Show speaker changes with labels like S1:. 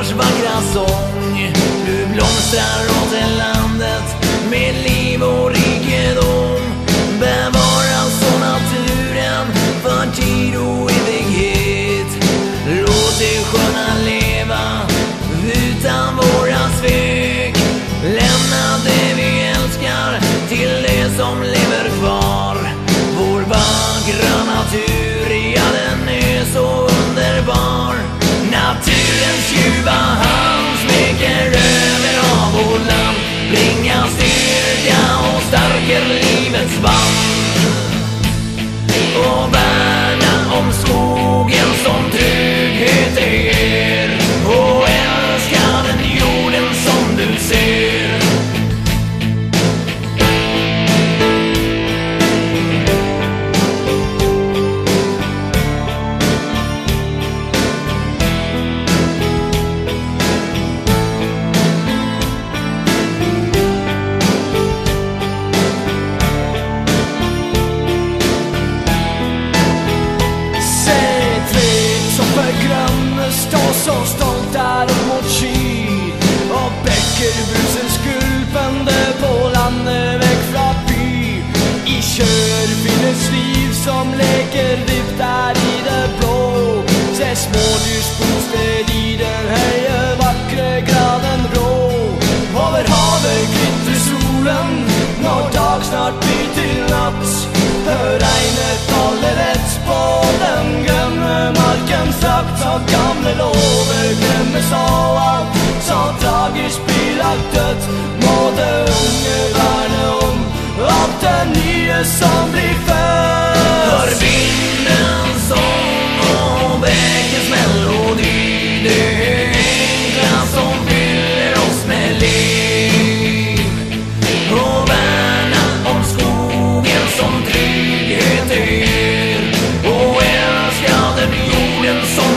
S1: vars vackra sång. Du blomstrar åt
S2: ser skulpande på landet vekk fra by. I kör finnes liv som leker viftar i det blå. Se smådyrsbosted i den höje vackre graden rå. Över havet glittrar solen når dag snart blir til natt. Hör regnet faller rett på den grønne marken strakt. av gamle lover allt dött Må de unge värna om av den nye som blir född
S1: Hör vindens sång och bäckens melodi Det är enkla som fyller oss med liv. Och värna om skogen som trygghet är Och älska den jorden som